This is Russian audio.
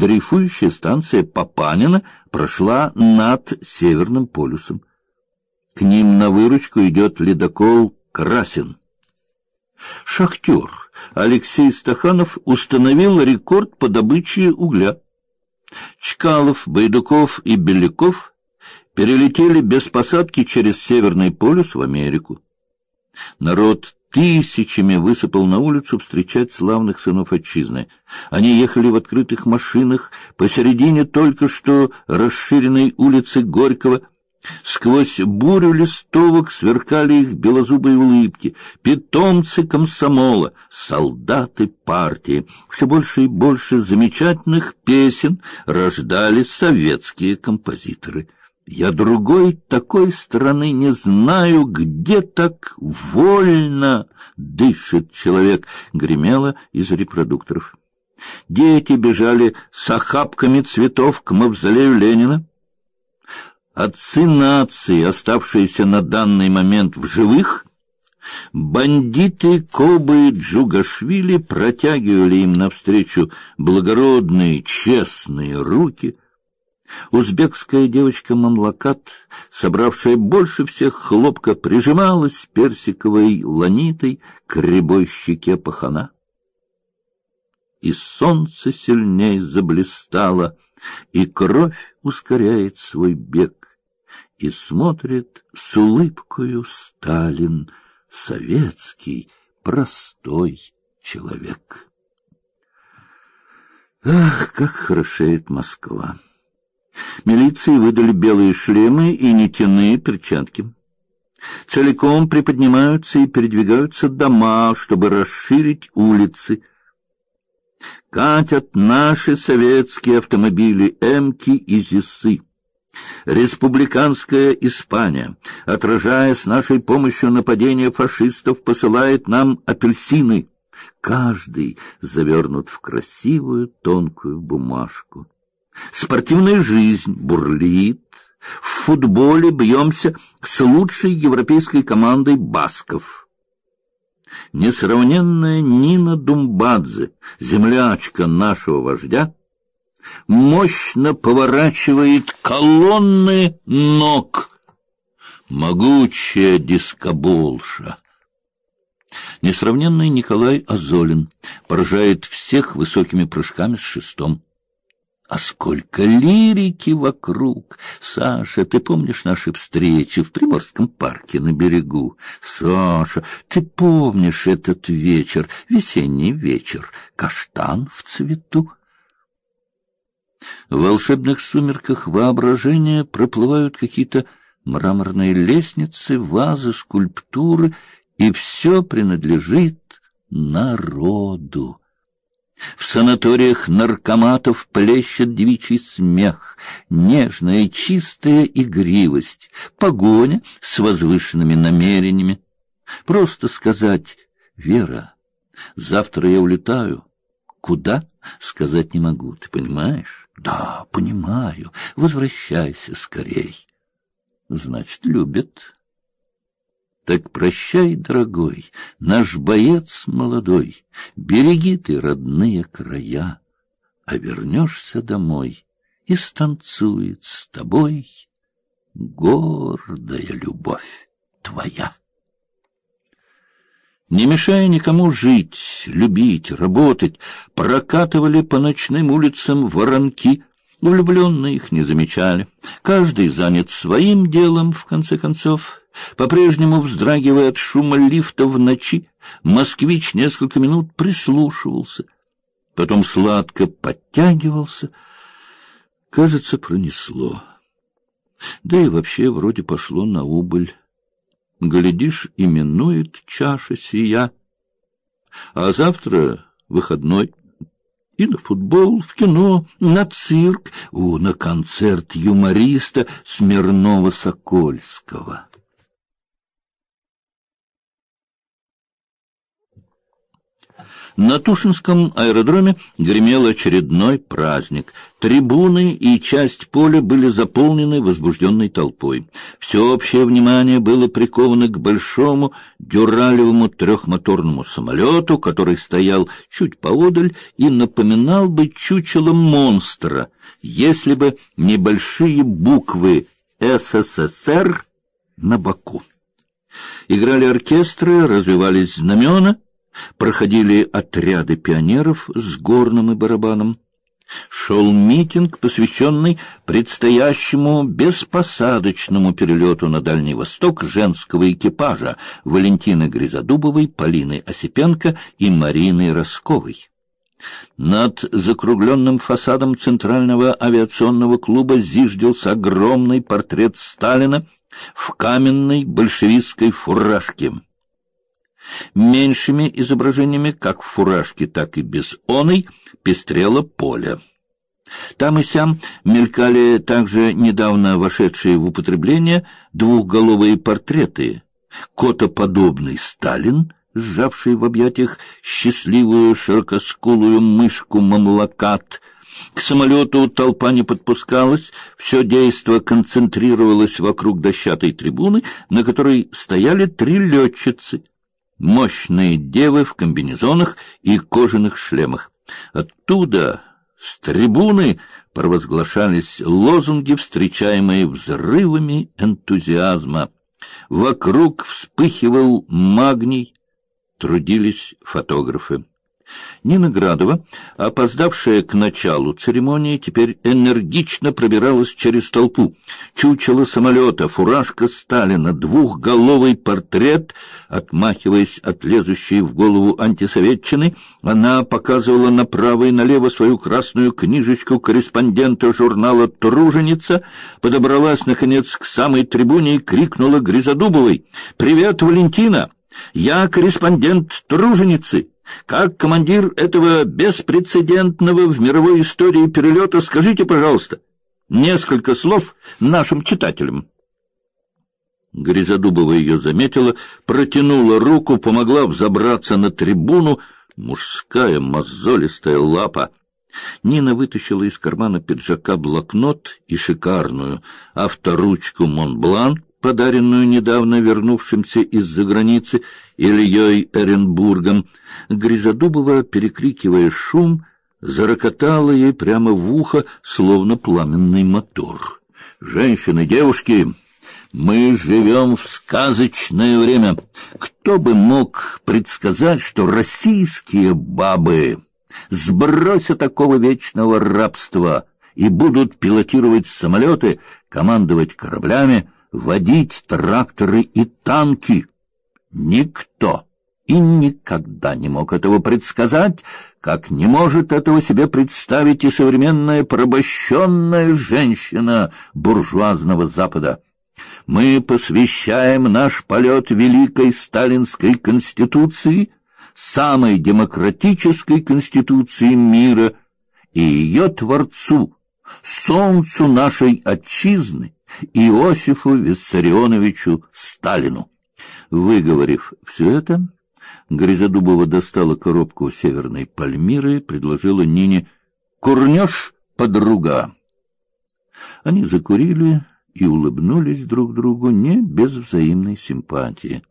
дрейфующая станция Папанина прошла над Северным полюсом. К ним на выручку идет ледокол Красин. Шахтер Алексей Стаханов установил рекорд по добыче угля. Чкалов, Байдуков и Беляков перелетели без посадки через Северный полюс в Америку. Народ тысячами высыпал на улицу встречать славных сынов отчизны. Они ехали в открытых машинах посередине только что расширенной улицы Горького. Сквозь бурю листовок сверкали их белозубые улыбки, питомцы комсомола, солдаты партии. Все больше и больше замечательных песен рождали советские композиторы. Я другой такой страны не знаю, где так вольно дышит человек, гремело из репродукторов. Дети бежали с охапками цветов к мавзолею Ленина. Отцы нации, оставшиеся на данный момент в живых, бандиты Кобы и Джугашвили протягивали им навстречу благородные, честные руки — Узбекская девочка Мамлакат, собравшая больше всех хлопка, прижималась персиковой ланитой к рябой щеке пахана. И солнце сильней заблистало, и кровь ускоряет свой бег, и смотрит с улыбкою Сталин, советский, простой человек. Ах, как хорошеет Москва! Милиции выдали белые шлемы и нитяные перчатки. Целиком приподнимаются и передвигаются дома, чтобы расширить улицы. Катят наши советские автомобили «Эмки» и «Зисы». Республиканская Испания, отражая с нашей помощью нападение фашистов, посылает нам апельсины. Каждый завернут в красивую тонкую бумажку. Спортивная жизнь бурлит. В футболе бьемся с лучшей европейской командой басков. Несравненная Нина Думбадзе, землячка нашего вождя, мощно поворачивает колонны ног. Могучая дискоболша. Несравненный Николай Азолин поражает всех высокими прыжками с шестом. А сколько лирики вокруг! Саша, ты помнишь наши встречи в Приморском парке на берегу? Саша, ты помнишь этот вечер, весенний вечер, каштан в цвету? В волшебных сумерках воображения проплывают какие-то мраморные лестницы, вазы, скульптуры, и все принадлежит народу. В санаториях наркоматов плещет девичий смех, нежная чистая игривость, погоня с возвышенными намерениями. Просто сказать «Вера, завтра я улетаю». Куда? Сказать не могу, ты понимаешь? Да, понимаю. Возвращайся скорей. Значит, любит. Так прощай, дорогой, наш боец молодой, береги ты родные края, а вернешься домой и станцует с тобой гордая любовь твоя. Не мешая никому жить, любить, работать, прокатывали по ночным улицам воронки, влюбленные их не замечали. Каждый занят своим делом, в конце концов, по-прежнему вздрагивая от шума лифта в ночи, москвич несколько минут прислушивался, потом сладко подтягивался. Кажется, пронесло. Да и вообще вроде пошло на убыль. Глядишь, именует чаша сия. А завтра выходной. И на футбол, в кино, на цирк, у, на концерт юмориста На Тушинском аэродроме гремел очередной праздник. Трибуны и часть поля были заполнены возбужденной толпой. Всеобщее внимание было приковано к большому дюралевому трехмоторному самолету, который стоял чуть поодаль и напоминал бы чучело монстра, если бы небольшие буквы «СССР» на боку. Играли оркестры, развивались знамена — проходили отряды пионеров с горным и барабаном. Шел митинг, посвященный предстоящему беспосадочному перелету на Дальний Восток женского экипажа Валентины Гризодубовой, Полины Осипенко и Марины Росковой. Над закругленным фасадом Центрального авиационного клуба зиждился огромный портрет Сталина в каменной большевистской фуражке. Меньшими изображениями, как в фуражке, так и без оной, пестрело поле. Там и сям мелькали также недавно вошедшие в употребление двухголовые портреты. Котоподобный Сталин, сжавший в объятиях счастливую широкоскулую мышку Мамлакат, к самолету толпа не подпускалась, все действо концентрировалось вокруг дощатой трибуны, на которой стояли три летчицы — мощные девы в комбинезонах и кожаных шлемах. Оттуда, с трибуны, провозглашались лозунги, встречаемые взрывами энтузиазма. Вокруг вспыхивал магний, трудились фотографы. Нина Градова, опоздавшая к началу церемонии, теперь энергично пробиралась через толпу. Чучело самолета, фуражка Сталина, двухголовый портрет, отмахиваясь от лезущей в голову антисоветчины, она показывала направо и налево свою красную книжечку корреспондента журнала «Труженица», подобралась, наконец, к самой трибуне и крикнула Гризодубовой «Привет, Валентина! Я корреспондент «Труженицы». Как командир этого беспрецедентного в мировой истории перелета, скажите, пожалуйста, несколько слов нашим читателям. Гризодубова ее заметила, протянула руку, помогла взобраться на трибуну. Мужская мозолистая лапа. Нина вытащила из кармана пиджака блокнот и шикарную авторучку Монблан, подаренную недавно вернувшимся из-за границы Ильей Эренбургом. Гризодубова, перекрикивая шум, зарокотала ей прямо в ухо, словно пламенный мотор. «Женщины, девушки, мы живем в сказочное время. Кто бы мог предсказать, что российские бабы сбросят такого вечного рабства и будут пилотировать самолеты, командовать кораблями, водить тракторы и танки. Никто и никогда не мог этого предсказать, как не может этого себе представить и современная порабощенная женщина буржуазного Запада. Мы посвящаем наш полет великой сталинской конституции, самой демократической конституции мира и ее творцу, солнцу нашей отчизны, Иосифу Виссарионовичу Сталину. Выговорив все это, Гризодубова достала коробку северной пальмиры предложила Нине «Курнешь, подруга?» Они закурили и улыбнулись друг другу не без взаимной симпатии.